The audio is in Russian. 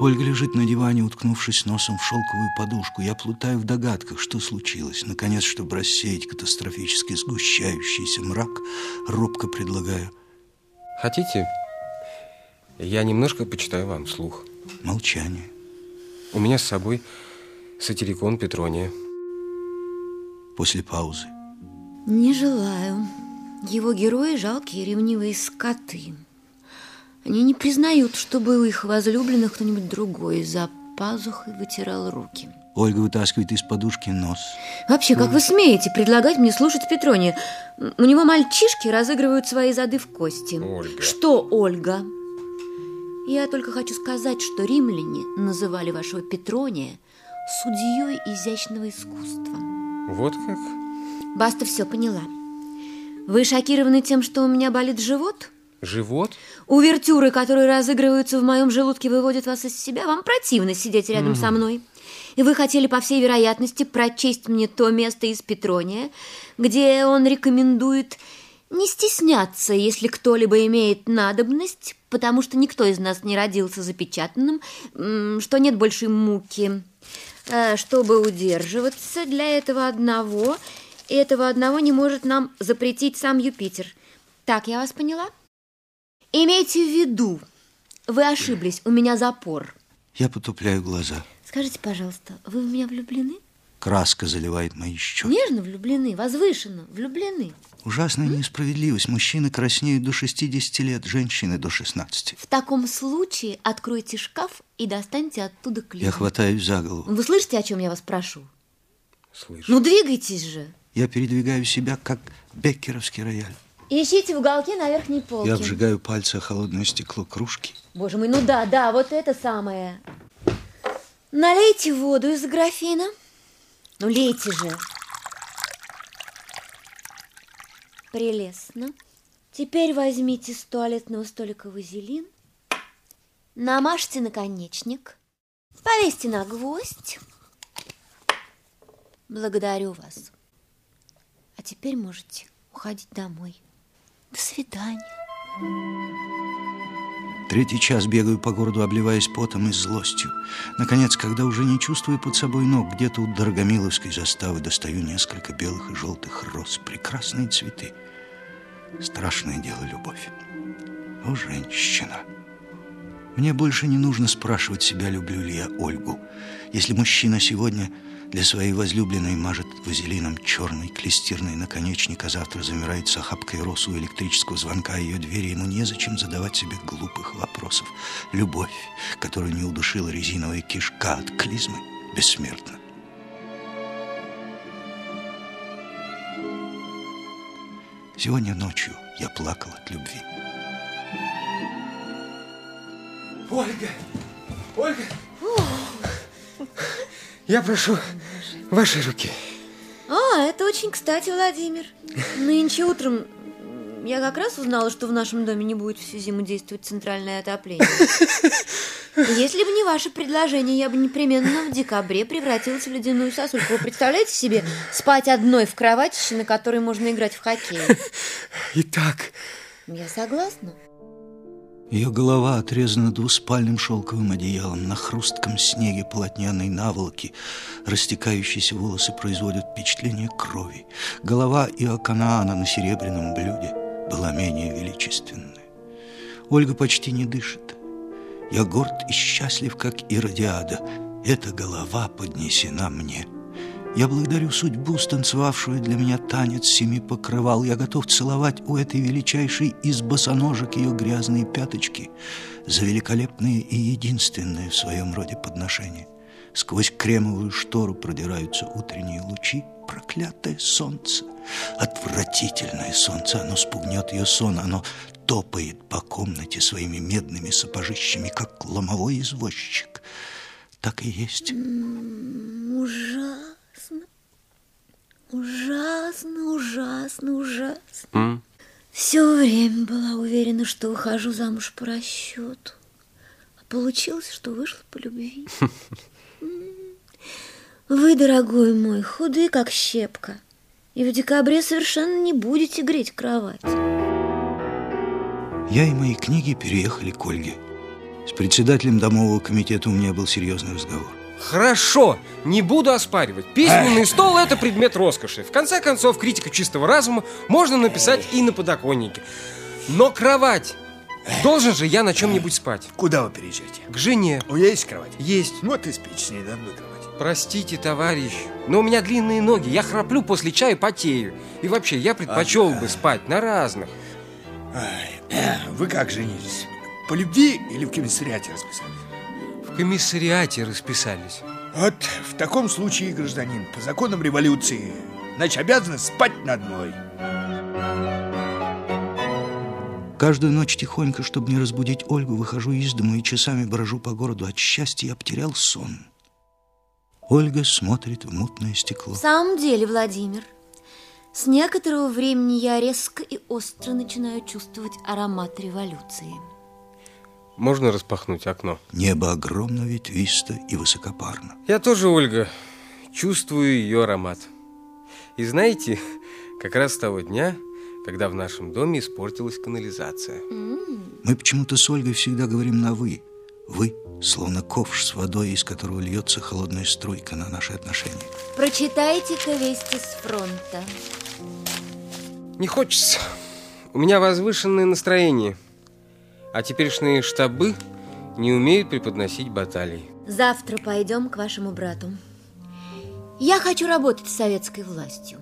Ольга лежит на диване, уткнувшись носом в шелковую подушку. Я плутаю в догадках, что случилось. Наконец, чтобы рассеять катастрофически сгущающийся мрак, робко предлагаю. Хотите, я немножко почитаю вам слух? Молчание. У меня с собой сатирикон Петрония. После паузы. Не желаю. Его герои жалкие ревнивые скоты. Они не признают, чтобы у их возлюбленных кто-нибудь другой за пазухой вытирал руки. Ольга вытаскивает из подушки нос. Вообще, как вы смеете предлагать мне слушать Петрония? У него мальчишки разыгрывают свои зады в кости. Ольга. Что, Ольга? Я только хочу сказать, что римляне называли вашего Петрония судьей изящного искусства. Вот как? Баста все поняла. Вы шокированы тем, что у меня болит живот? Живот? Увертюры, которые разыгрываются в моем желудке, выводят вас из себя. Вам противно сидеть рядом Мгм. со мной. И вы хотели, по всей вероятности, прочесть мне то место из Петрония, где он рекомендует не стесняться, если кто-либо имеет надобность, потому что никто из нас не родился запечатанным, что нет большей муки. Э, Чтобы удерживаться для этого одного, и этого одного не может нам запретить сам Юпитер. Так, я вас поняла? Имейте в виду, вы ошиблись, у меня запор. Я потупляю глаза. Скажите, пожалуйста, вы в меня влюблены? Краска заливает мои щеки. Нежно влюблены, возвышенно влюблены. Ужасная несправедливость. Мужчины краснеют до 60 лет, женщины до 16. В таком случае откройте шкаф и достаньте оттуда клин. Я хватаюсь за голову. Вы слышите, о чем я вас прошу? Слышу. Ну, двигайтесь же. Я передвигаю себя, как беккеровский рояль. Ищите в уголке на верхней полке. Я обжигаю пальцы о холодное стекло кружки. Боже мой, ну да, да, вот это самое. Налейте воду из графина. Ну, лейте же. Прелестно. Теперь возьмите с туалетного столика вазелин, намажьте наконечник, повесьте на гвоздь. Благодарю вас. А теперь можете уходить домой. До свидания. Третий час бегаю по городу, обливаясь потом и злостью. Наконец, когда уже не чувствую под собой ног, где-то у Дорогомиловской заставы достаю несколько белых и желтых роз. Прекрасные цветы. Страшное дело любовь. О, женщина! Мне больше не нужно спрашивать себя, люблю ли я Ольгу. Если мужчина сегодня для своей возлюбленной мажет вазелином черный клестирный наконечник, а завтра замирает с охапкой роз у электрического звонка ее двери, ему незачем задавать себе глупых вопросов. Любовь, которую не удушила резиновая кишка от клизмы, бессмертна. Сегодня ночью я плакал от любви. Ольга! Ольга! Я прошу вашей руки. А, это очень кстати, Владимир. Нынче утром я как раз узнала, что в нашем доме не будет всю зиму действовать центральное отопление. Если бы не ваше предложение, я бы непременно в декабре превратилась в ледяную сосульку. Вы представляете себе спать одной в кроватище, на которой можно играть в хоккей? Итак, Я согласна. Ее голова отрезана двуспальным шелковым одеялом. На хрустком снеге полотняной наволоки растекающиеся волосы производят впечатление крови. Голова Иоканаана на серебряном блюде была менее величественная. Ольга почти не дышит. Я горд и счастлив, как Иродиада. Эта голова поднесена мне. Я благодарю судьбу, станцевавшую для меня танец семи покрывал. Я готов целовать у этой величайшей из босоножек ее грязные пяточки за великолепные и единственное в своем роде подношение. Сквозь кремовую штору продираются утренние лучи. Проклятое солнце, отвратительное солнце, оно спугнет ее сон, оно топает по комнате своими медными сапожищами, как ломовой извозчик. Так и есть. Ужасно. Ужасно, ужасно, ужасно. м, Все время была уверена, что выхожу замуж по расчету. А получилось, что вышла по любви. Вы, дорогой мой, худы, как щепка. И в декабре совершенно не будете греть кровать. Я и мои книги переехали к Ольге. С председателем домового комитета у меня был серьезный разговор. Хорошо, не буду оспаривать. Письменный стол – это предмет роскоши. В конце концов, критика чистого разума можно написать и на подоконнике. Но кровать Должен же я на чем-нибудь спать. Куда вы переезжаете? К жене. У нее есть кровать? Есть. Ну, ты спите с ней на одной кровати. Простите, товарищ, но у меня длинные ноги. Я храплю после чая, потею. И вообще, я предпочел ага. бы спать на разных. Вы как женились? По любви или в комиссариате расписались? В комиссариате расписались. Вот в таком случае, гражданин, по законам революции, значит, обязаны спать на одной. Каждую ночь тихонько, чтобы не разбудить Ольгу, выхожу из дому и часами брожу по городу. От счастья я потерял сон. Ольга смотрит в мутное стекло. В самом деле, Владимир, с некоторого времени я резко и остро начинаю чувствовать аромат революции. Можно распахнуть окно? Небо огромно, ветвисто и высокопарно. Я тоже, Ольга, чувствую ее аромат. И знаете, как раз с того дня когда в нашем доме испортилась канализация. Мы почему-то с Ольгой всегда говорим на «вы». «Вы» словно ковш с водой, из которого льется холодная струйка на наши отношения. Прочитайте-ка вести с фронта. Не хочется. У меня возвышенное настроение. А теперешние штабы не умеют преподносить баталий. Завтра пойдем к вашему брату. Я хочу работать с советской властью.